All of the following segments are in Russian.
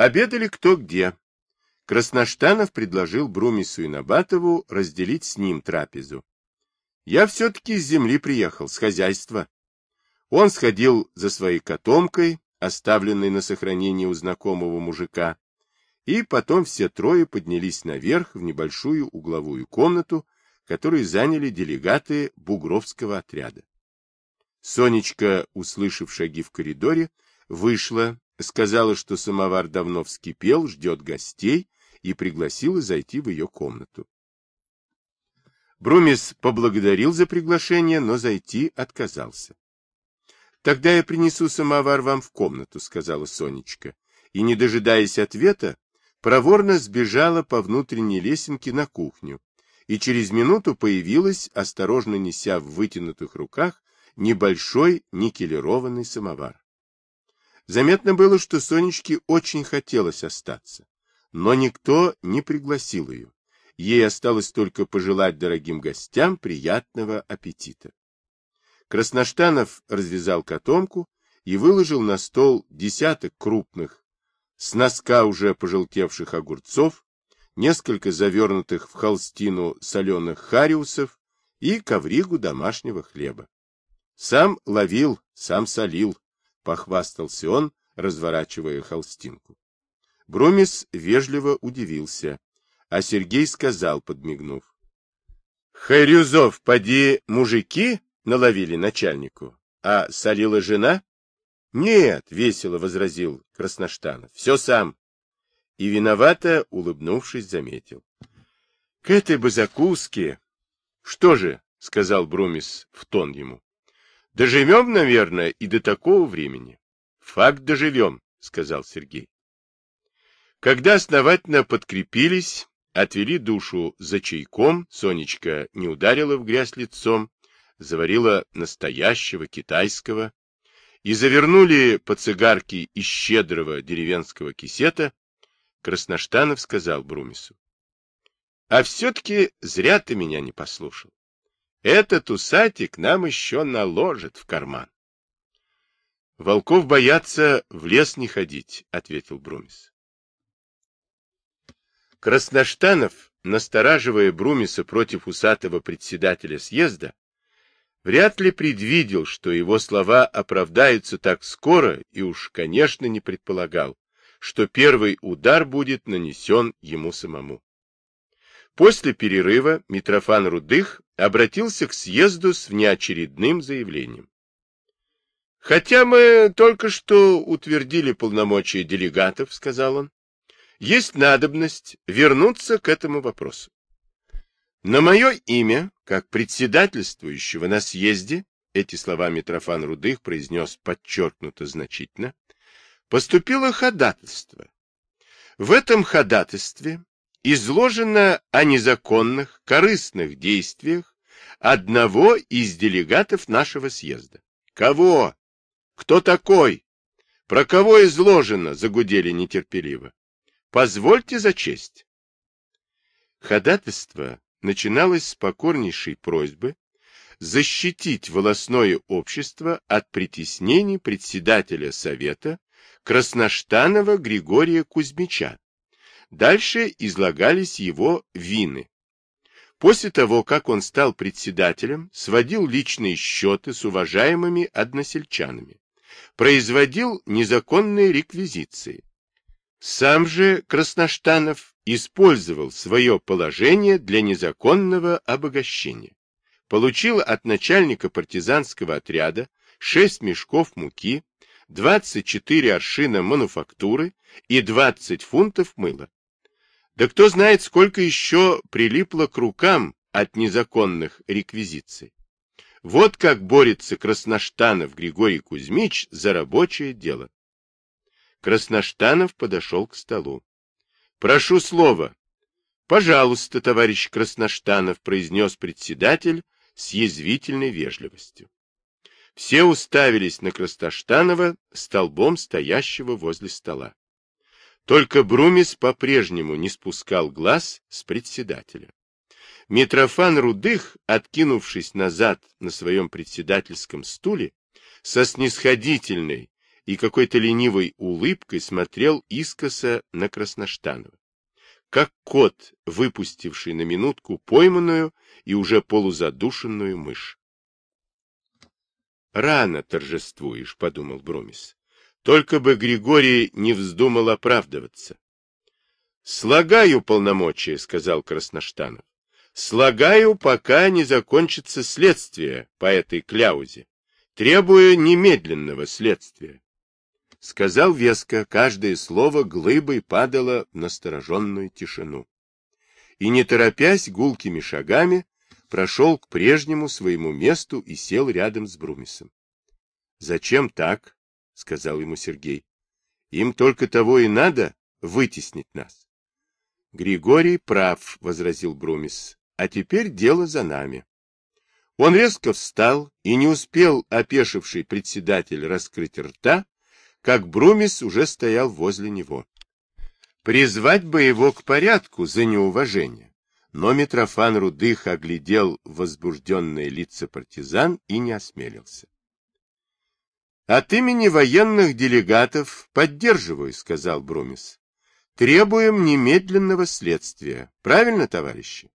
Обедали кто где. Красноштанов предложил Брумису и Набатову разделить с ним трапезу. Я все-таки с земли приехал, с хозяйства. Он сходил за своей котомкой, оставленной на сохранение у знакомого мужика, и потом все трое поднялись наверх в небольшую угловую комнату, которую заняли делегаты бугровского отряда. Сонечка, услышав шаги в коридоре, вышла, сказала, что самовар давно вскипел, ждет гостей, и пригласила зайти в ее комнату. Брумис поблагодарил за приглашение, но зайти отказался. — Тогда я принесу самовар вам в комнату, — сказала Сонечка, и, не дожидаясь ответа, проворно сбежала по внутренней лесенке на кухню и через минуту появилась, осторожно неся в вытянутых руках небольшой никелированный самовар. Заметно было, что Сонечке очень хотелось остаться, но никто не пригласил ее. Ей осталось только пожелать дорогим гостям приятного аппетита. Красноштанов развязал котомку и выложил на стол десяток крупных, с носка уже пожелтевших огурцов, несколько завернутых в холстину соленых хариусов и ковригу домашнего хлеба. Сам ловил, сам солил, похвастался он, разворачивая холстинку. Брумис вежливо удивился, а Сергей сказал, подмигнув. — Хайрюзов, поди, мужики наловили начальнику, а солила жена? — Нет, — весело возразил Красноштанов, — все сам. И виновато, улыбнувшись, заметил. — К этой бы закуске... — Что же, — сказал Брумис в тон ему, — доживем, наверное, и до такого времени. — Факт доживем, — сказал Сергей. Когда основательно подкрепились, отвели душу за чайком, Сонечка не ударила в грязь лицом, заварила настоящего китайского, и завернули по цигарке из щедрого деревенского кисета, Красноштанов сказал Брумису. — А все-таки зря ты меня не послушал. Этот усатик нам еще наложит в карман. — Волков боятся в лес не ходить, — ответил Брумис. Красноштанов, настораживая Брумиса против усатого председателя съезда, вряд ли предвидел, что его слова оправдаются так скоро и уж, конечно, не предполагал, что первый удар будет нанесен ему самому. После перерыва Митрофан Рудых обратился к съезду с внеочередным заявлением. «Хотя мы только что утвердили полномочия делегатов, — сказал он, — есть надобность вернуться к этому вопросу. На мое имя, как председательствующего на съезде, эти слова Митрофан Рудых произнес подчеркнуто значительно, поступило ходатайство. В этом ходатайстве изложено о незаконных, корыстных действиях одного из делегатов нашего съезда. Кого? Кто такой? Про кого изложено? Загудели нетерпеливо. Позвольте зачесть. Ходатайство начиналось с покорнейшей просьбы защитить волосное общество от притеснений председателя Совета Красноштанова Григория Кузьмича. Дальше излагались его вины. После того, как он стал председателем, сводил личные счеты с уважаемыми односельчанами, производил незаконные реквизиции. Сам же Красноштанов использовал свое положение для незаконного обогащения. Получил от начальника партизанского отряда 6 мешков муки, 24 аршина мануфактуры и 20 фунтов мыла. Да кто знает, сколько еще прилипло к рукам от незаконных реквизиций. Вот как борется Красноштанов Григорий Кузьмич за рабочее дело. Красноштанов подошел к столу. Прошу слова. Пожалуйста, товарищ Красноштанов, произнес председатель с язвительной вежливостью. Все уставились на Красноштанова, столбом стоящего возле стола. Только Брумис по-прежнему не спускал глаз с председателя. Митрофан Рудых, откинувшись назад на своем председательском стуле, со снисходительной, и какой-то ленивой улыбкой смотрел искоса на Красноштанова. Как кот, выпустивший на минутку пойманную и уже полузадушенную мышь. «Рано торжествуешь», — подумал Брумис. «Только бы Григорий не вздумал оправдываться». «Слагаю полномочия», — сказал Красноштанов. «Слагаю, пока не закончится следствие по этой кляузе. Требую немедленного следствия». Сказал веско, каждое слово глыбой падало в настороженную тишину. И, не торопясь гулкими шагами, прошел к прежнему своему месту и сел рядом с Брумисом. — Зачем так? — сказал ему Сергей. — Им только того и надо вытеснить нас. — Григорий прав, — возразил Брумис, — а теперь дело за нами. Он резко встал, и не успел опешивший председатель раскрыть рта, как Брумис уже стоял возле него. Призвать бы его к порядку за неуважение но Митрофан Рудых оглядел возбужденные лица партизан и не осмелился. — От имени военных делегатов поддерживаю, — сказал Брумис. — Требуем немедленного следствия. Правильно, товарищи?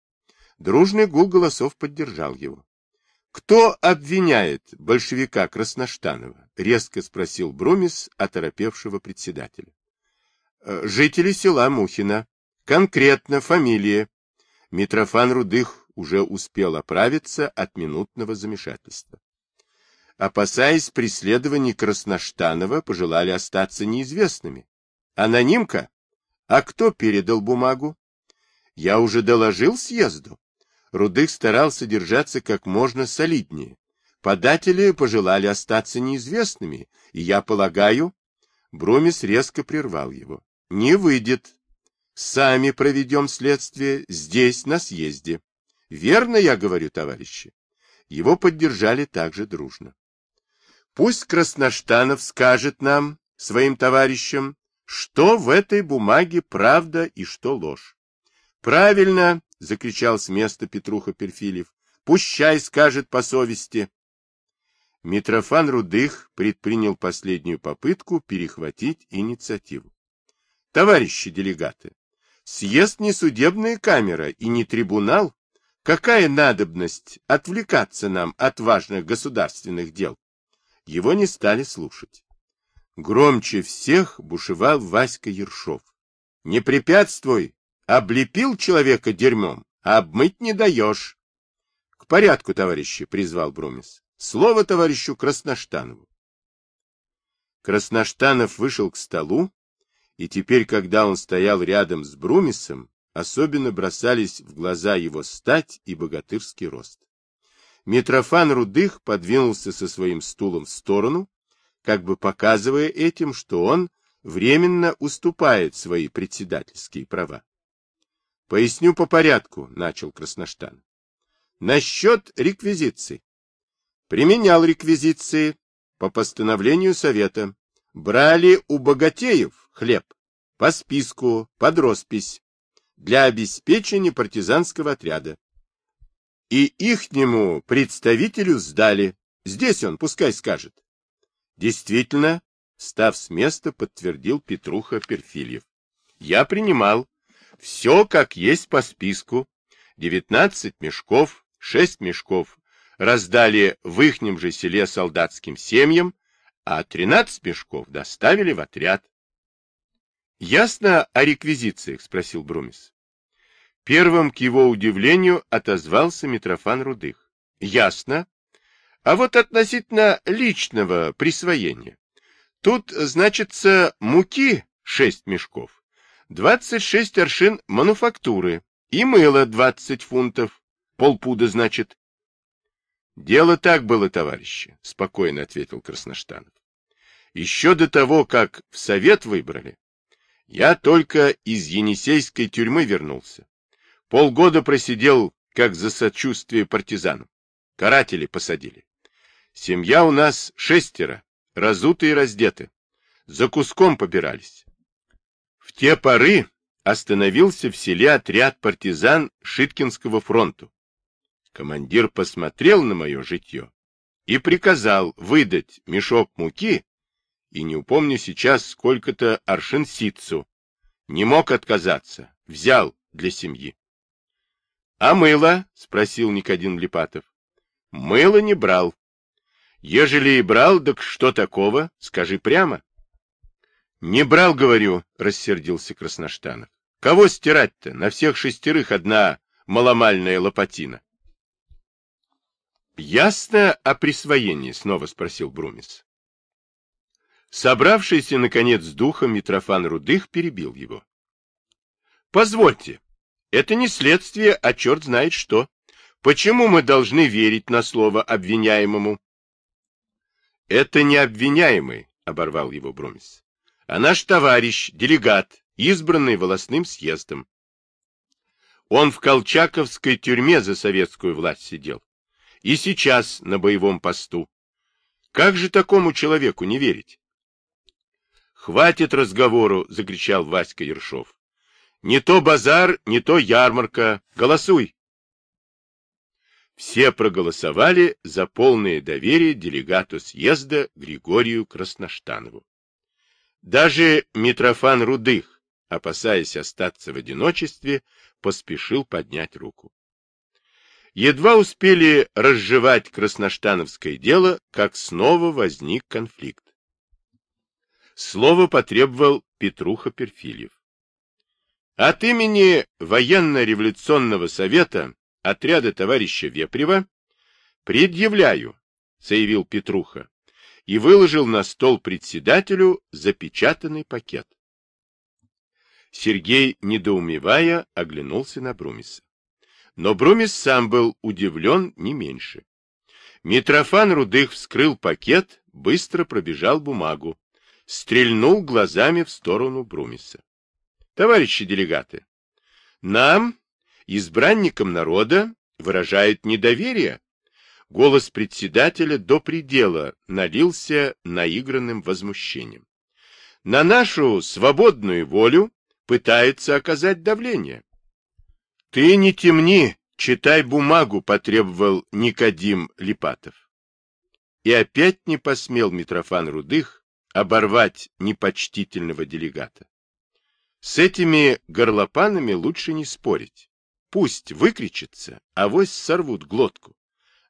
Дружный гул голосов поддержал его. — Кто обвиняет большевика Красноштанова? — резко спросил Брумис, оторопевшего председателя. — Жители села Мухина. Конкретно фамилия, Митрофан Рудых уже успел оправиться от минутного замешательства. Опасаясь преследований Красноштанова, пожелали остаться неизвестными. Анонимка? А кто передал бумагу? Я уже доложил съезду. Рудых старался держаться как можно солиднее. Податели пожелали остаться неизвестными, и я полагаю... Брумис резко прервал его. Не выйдет. Сами проведем следствие здесь, на съезде. Верно я говорю, товарищи? Его поддержали также дружно. Пусть Красноштанов скажет нам, своим товарищам, что в этой бумаге правда и что ложь. Правильно, закричал с места Петруха Перфилев. Пущай скажет по совести. Митрофан Рудых предпринял последнюю попытку перехватить инициативу. Товарищи делегаты, Съезд не судебная камера и не трибунал. Какая надобность отвлекаться нам от важных государственных дел? Его не стали слушать. Громче всех бушевал Васька Ершов. Не препятствуй, облепил человека дерьмом, а обмыть не даешь. К порядку, товарищи, призвал Брумис. Слово товарищу Красноштанову. Красноштанов вышел к столу и теперь, когда он стоял рядом с Брумисом, особенно бросались в глаза его стать и богатырский рост. Митрофан Рудых подвинулся со своим стулом в сторону, как бы показывая этим, что он временно уступает свои председательские права. Поясню по порядку, начал Красноштан. Насчет реквизиций. Применял реквизиции по постановлению Совета. Брали у богатеев хлеб, по списку, под роспись, для обеспечения партизанского отряда. И ихнему представителю сдали. Здесь он, пускай скажет. Действительно, став с места, подтвердил Петруха Перфильев. Я принимал. Все как есть по списку. Девятнадцать мешков, шесть мешков раздали в ихнем же селе солдатским семьям, а тринадцать мешков доставили в отряд. Ясно о реквизициях? спросил Брумис. Первым, к его удивлению, отозвался Митрофан Рудых. Ясно. А вот относительно личного присвоения. Тут, значится, муки шесть мешков, двадцать шесть аршин мануфактуры и мыло двадцать фунтов, полпуда, значит. Дело так было, товарищи, спокойно ответил Красноштанов. Еще до того, как в совет выбрали, я только из Енисейской тюрьмы вернулся. Полгода просидел, как за сочувствие партизанам. Каратели посадили. Семья у нас шестеро, разуты и раздеты. За куском побирались. В те поры остановился в селе отряд партизан Шиткинского фронту. Командир посмотрел на мое житье и приказал выдать мешок муки и не упомню сейчас сколько-то аршин ситцу. Не мог отказаться, взял для семьи. — А мыло? — спросил Никодим Липатов. — Мыло не брал. Ежели и брал, так что такого? Скажи прямо. — Не брал, говорю, — рассердился Красноштанов. — Кого стирать-то? На всех шестерых одна маломальная лопатина. — Ясно о присвоении? — снова спросил Брумис. Собравшийся, наконец, с духом Митрофан Рудых перебил его. — Позвольте, это не следствие, а черт знает что. Почему мы должны верить на слово обвиняемому? — Это не обвиняемый, — оборвал его Брумис, — а наш товарищ, делегат, избранный волосным съездом. Он в Колчаковской тюрьме за советскую власть сидел. И сейчас на боевом посту. Как же такому человеку не верить? «Хватит разговору!» — закричал Васька Ершов. «Не то базар, не то ярмарка. Голосуй!» Все проголосовали за полное доверие делегату съезда Григорию Красноштанову. Даже Митрофан Рудых, опасаясь остаться в одиночестве, поспешил поднять руку. Едва успели разжевать красноштановское дело, как снова возник конфликт. Слово потребовал Петруха Перфильев. От имени Военно-революционного совета отряда товарища Вепрева предъявляю, заявил Петруха, и выложил на стол председателю запечатанный пакет. Сергей, недоумевая, оглянулся на Брумиса. Но Брумис сам был удивлен не меньше. Митрофан Рудых вскрыл пакет, быстро пробежал бумагу, стрельнул глазами в сторону Брумиса. Товарищи делегаты, нам, избранникам народа, выражают недоверие. Голос председателя до предела налился наигранным возмущением. На нашу свободную волю пытаются оказать давление. Ты не темни, читай бумагу, потребовал Никодим Липатов. И опять не посмел Митрофан Рудых оборвать непочтительного делегата. С этими горлопанами лучше не спорить. Пусть выкричится, а вось сорвут глотку.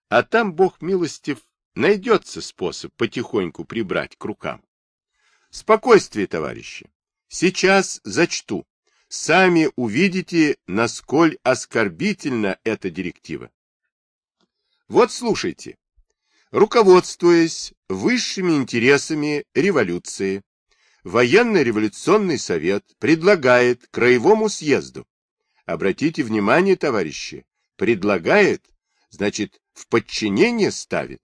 А там, бог милостив, найдется способ потихоньку прибрать к рукам. Спокойствие, товарищи. Сейчас зачту. Сами увидите, насколь оскорбительна эта директива. Вот слушайте руководствуясь высшими интересами революции, Военно-революционный совет предлагает Краевому съезду. Обратите внимание, товарищи, предлагает, значит, в подчинение ставит.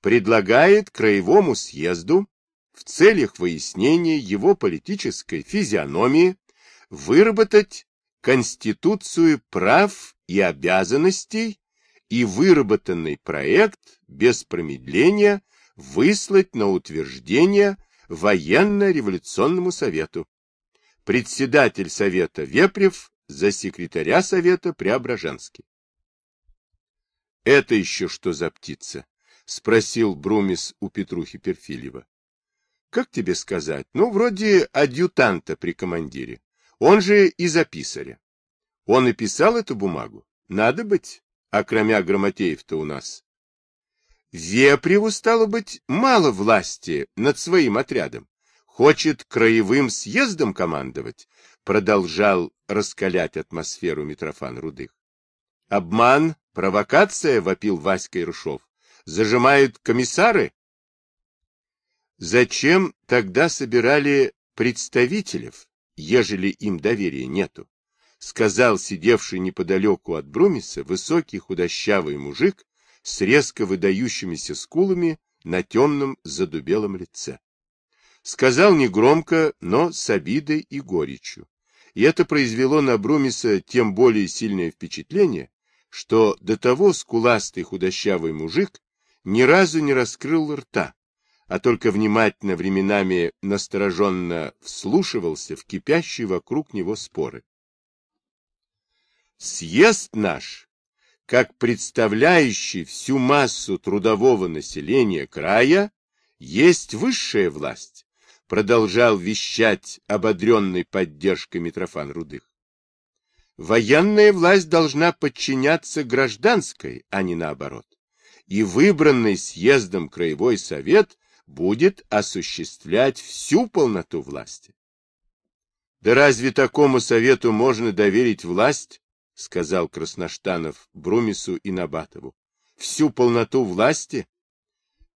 Предлагает Краевому съезду в целях выяснения его политической физиономии выработать Конституцию прав и обязанностей и выработанный проект без промедления выслать на утверждение военно-революционному совету. Председатель совета Вепрев за секретаря совета Преображенский. — Это еще что за птица? — спросил Брумис у Петрухи Перфильева. — Как тебе сказать? Ну, вроде адъютанта при командире. Он же и записаря. Он и писал эту бумагу. Надо быть а кроме Грамотеев-то у нас. Вепреву, стало быть, мало власти над своим отрядом. Хочет краевым съездом командовать, продолжал раскалять атмосферу Митрофан Рудых. Обман, провокация, вопил Васька Иршов. Зажимают комиссары? Зачем тогда собирали представителей, ежели им доверия нету? сказал сидевший неподалеку от Брумиса высокий худощавый мужик с резко выдающимися скулами на темном задубелом лице. Сказал негромко, но с обидой и горечью. И это произвело на Брумиса тем более сильное впечатление, что до того скуластый худощавый мужик ни разу не раскрыл рта, а только внимательно временами настороженно вслушивался в кипящие вокруг него споры. Съезд наш, как представляющий всю массу трудового населения края, есть высшая власть, продолжал вещать ободренный поддержкой Митрофан Рудых. Военная власть должна подчиняться гражданской, а не наоборот. И выбранный съездом Краевой Совет будет осуществлять всю полноту власти. Да разве такому совету можно доверить власть, сказал Красноштанов Брумису и Набатову, всю полноту власти?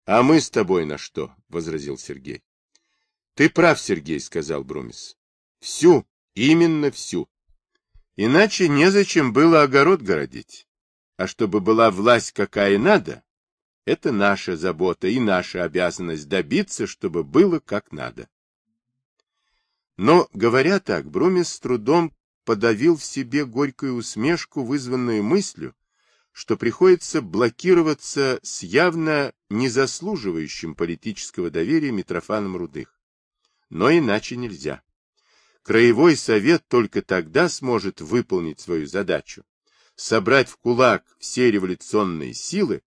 А мы с тобой на что? возразил Сергей. Ты прав, Сергей, сказал Брумис. Всю, именно всю. Иначе незачем было огород городить. А чтобы была власть какая надо, это наша забота и наша обязанность добиться, чтобы было как надо. Но, говоря так, Брумис с трудом подавил в себе горькую усмешку, вызванную мыслью, что приходится блокироваться с явно незаслуживающим политического доверия Митрофаном Рудых. Но иначе нельзя. Краевой совет только тогда сможет выполнить свою задачу, собрать в кулак все революционные силы,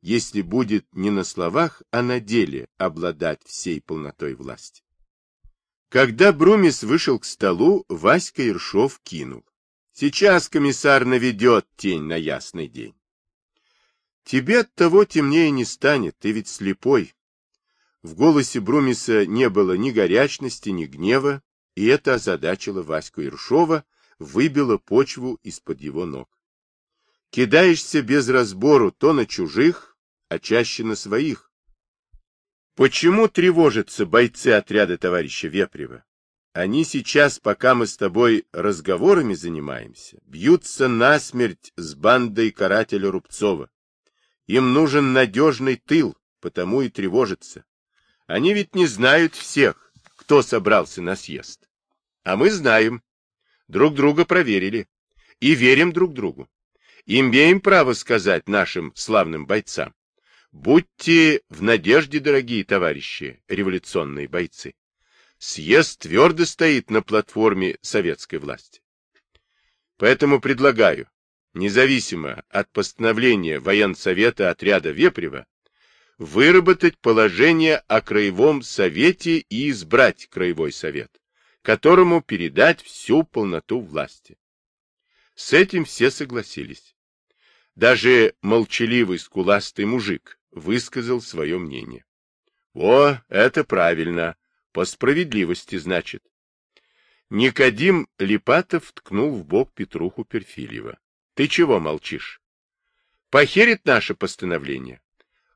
если будет не на словах, а на деле обладать всей полнотой власти. Когда Брумис вышел к столу, Васька Иршов кинул. Сейчас комиссар наведет тень на ясный день. Тебе от того темнее не станет, ты ведь слепой. В голосе Брумиса не было ни горячности, ни гнева, и это озадачило Ваську Иршова, выбило почву из-под его ног. Кидаешься без разбору то на чужих, а чаще на своих. Почему тревожатся бойцы отряда товарища Вепрева? Они сейчас, пока мы с тобой разговорами занимаемся, бьются насмерть с бандой карателя Рубцова. Им нужен надежный тыл, потому и тревожатся. Они ведь не знают всех, кто собрался на съезд. А мы знаем. Друг друга проверили. И верим друг другу. Имеем право сказать нашим славным бойцам. Будьте в надежде, дорогие товарищи, революционные бойцы. Съезд твердо стоит на платформе советской власти. Поэтому предлагаю, независимо от постановления военсовета отряда Вепрева, выработать положение о Краевом Совете и избрать Краевой Совет, которому передать всю полноту власти. С этим все согласились. Даже молчаливый скуластый мужик, высказал свое мнение. О, это правильно. По справедливости, значит. Никодим Липатов ткнул в бок Петруху Перфильева. Ты чего молчишь? Похерит наше постановление.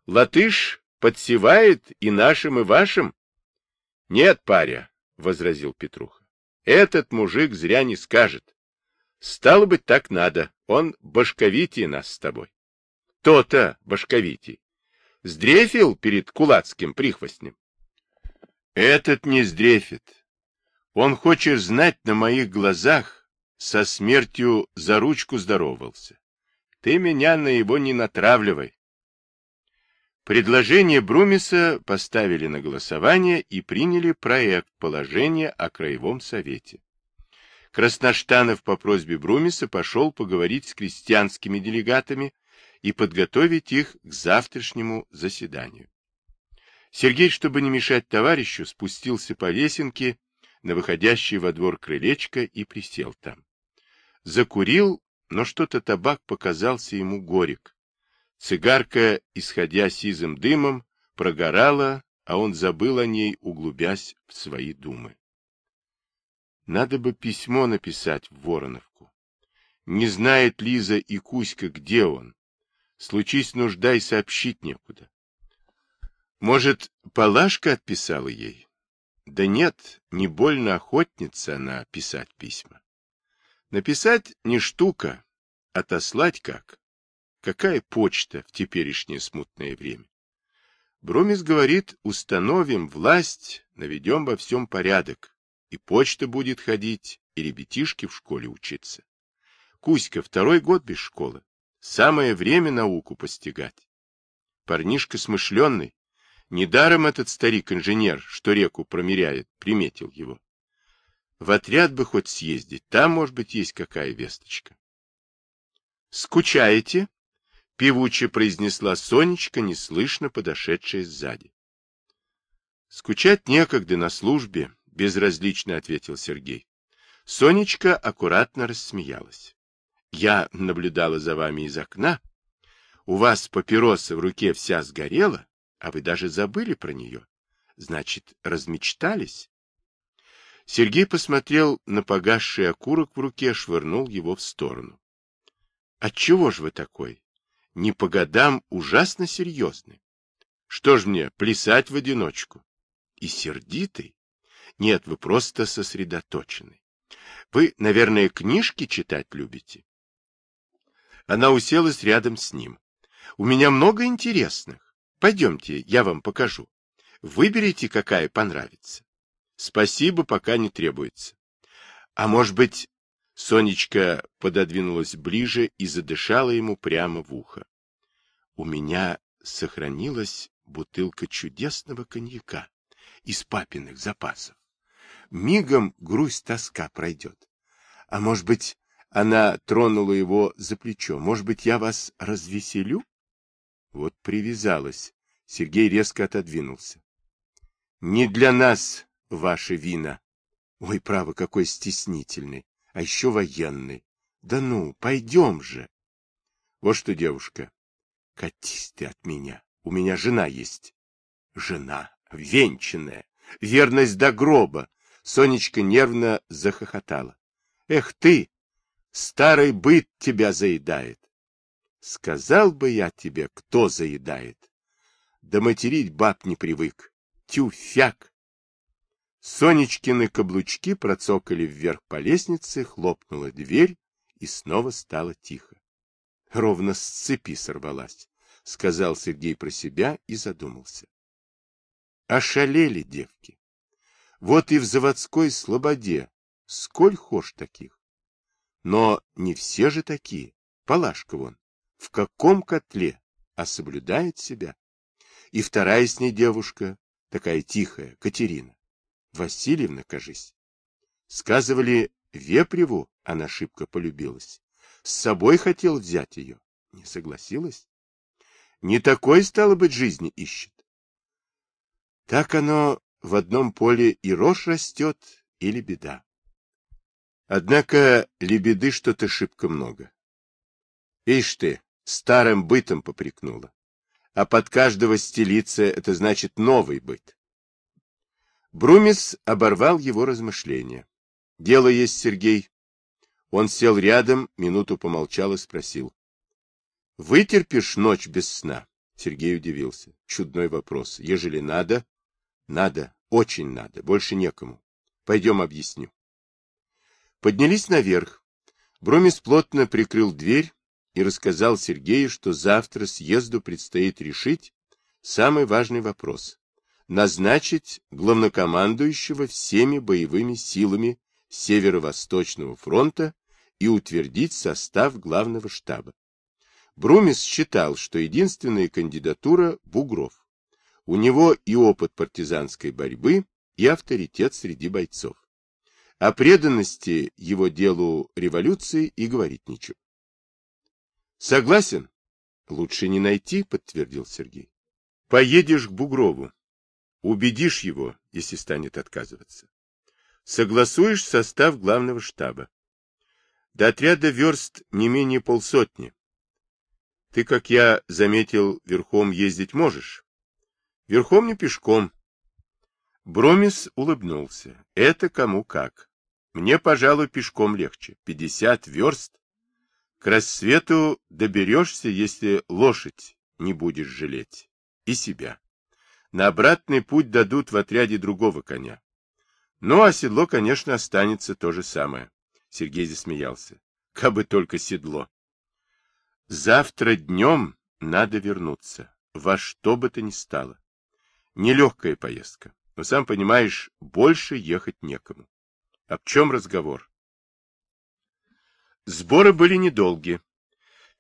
Латыш подсевает и нашим, и вашим? Нет, паря, — возразил Петруха. Этот мужик зря не скажет. Стало быть, так надо. Он башковитее нас с тобой. То-то башковитий. Сдрефил перед кулацким прихвостнем? Этот не сдрефит. Он, хочет знать, на моих глазах со смертью за ручку здоровался. Ты меня на его не натравливай. Предложение Брумиса поставили на голосование и приняли проект положения о Краевом Совете. Красноштанов по просьбе Брумиса пошел поговорить с крестьянскими делегатами и подготовить их к завтрашнему заседанию. Сергей, чтобы не мешать товарищу, спустился по лесенке на выходящий во двор крылечко и присел там. Закурил, но что-то табак показался ему горек. Цигарка, исходя сизым дымом, прогорала, а он забыл о ней, углубясь в свои думы. Надо бы письмо написать в Вороновку. Не знает Лиза и Кузька, где он, Случись нужда и сообщить некуда. Может, Палашка отписала ей? Да нет, не больно охотница она писать письма. Написать не штука, отослать как? Какая почта в теперешнее смутное время? Брумис говорит, установим власть, наведем во всем порядок, и почта будет ходить, и ребятишки в школе учиться. Кузька второй год без школы. Самое время науку постигать. Парнишка смышленный. Недаром этот старик-инженер, что реку промеряет, приметил его. В отряд бы хоть съездить, там, может быть, есть какая весточка. «Скучаете?» — певуче произнесла Сонечка, неслышно подошедшая сзади. Скучать некогда на службе, безразлично ответил Сергей. Сонечка аккуратно рассмеялась. Я наблюдала за вами из окна. У вас папироса в руке вся сгорела, а вы даже забыли про нее. Значит, размечтались? Сергей посмотрел на погасший окурок в руке, швырнул его в сторону. — Отчего ж вы такой? Не по годам ужасно серьезный. Что ж мне, плясать в одиночку? И сердитый? Нет, вы просто сосредоточенный. Вы, наверное, книжки читать любите? Она уселась рядом с ним. У меня много интересных. Пойдемте, я вам покажу. Выберите, какая понравится. Спасибо, пока не требуется. А может быть, Сонечка пододвинулась ближе и задышала ему прямо в ухо. У меня сохранилась бутылка чудесного коньяка из папиных запасов. Мигом грусть-тоска пройдет. А может быть, она тронула его за плечо. Может быть, я вас развеселю? Вот привязалась. Сергей резко отодвинулся. Не для нас ваши вина. Ой, право, какой стеснительный. А еще военный. Да ну, пойдем же. Вот что, девушка, катись ты от меня. У меня жена есть. Жена, венчанная, верность до гроба. Сонечка нервно захохотала. Эх ты, Старый быт тебя заедает. Сказал бы я тебе, кто заедает. Да материть баб не привык. Тюфяк. Сонечкины каблучки процокали вверх по лестнице, хлопнула дверь, и снова стало тихо. Ровно с цепи сорвалась, — сказал Сергей про себя и задумался. Ошалели девки. Вот и в заводской слободе сколь хошь таких. Но не все же такие. Палашка вон. В каком котле? А соблюдает себя. И вторая с ней девушка, такая тихая, Катерина. Васильевна, кажись. Сказывали, Вепреву она шибко полюбилась. С собой хотел взять ее. Не согласилась. Не такой, стало быть, жизни ищет. Так оно в одном поле и рожь растет, или беда. Однако лебеды что-то шибко много. Ишь ты, старым бытом попрекнула. А под каждого стелиться — это значит новый быт. Брумис оборвал его размышления. Дело есть, Сергей. Он сел рядом, минуту помолчал и спросил. — Вытерпишь ночь без сна? Сергей удивился. Чудной вопрос. Ежели надо? Надо, очень надо, больше некому. Пойдем объясню. Поднялись наверх. Бромис плотно прикрыл дверь и рассказал Сергею, что завтра съезду предстоит решить самый важный вопрос – назначить главнокомандующего всеми боевыми силами Северо-Восточного фронта и утвердить состав главного штаба. Брумис считал, что единственная кандидатура – Бугров. У него и опыт партизанской борьбы, и авторитет среди бойцов. О преданности его делу революции и говорить нечего. Согласен? Лучше не найти, подтвердил Сергей. Поедешь к Бугрову. Убедишь его, если станет отказываться. Согласуешь состав главного штаба. До отряда верст не менее полсотни. Ты, как я заметил, верхом ездить можешь? Верхом не пешком. Бромис улыбнулся. Это кому как. Мне, пожалуй, пешком легче. Пятьдесят верст. К рассвету доберешься, если лошадь не будешь жалеть. И себя. На обратный путь дадут в отряде другого коня. Ну, а седло, конечно, останется то же самое. Сергей засмеялся. Кабы только седло. Завтра днем надо вернуться. Во что бы то ни стало. Нелегкая поездка. Но, сам понимаешь, больше ехать некому. Об чем разговор? Сборы были недолги.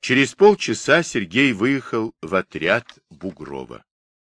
Через полчаса Сергей выехал в отряд Бугрова.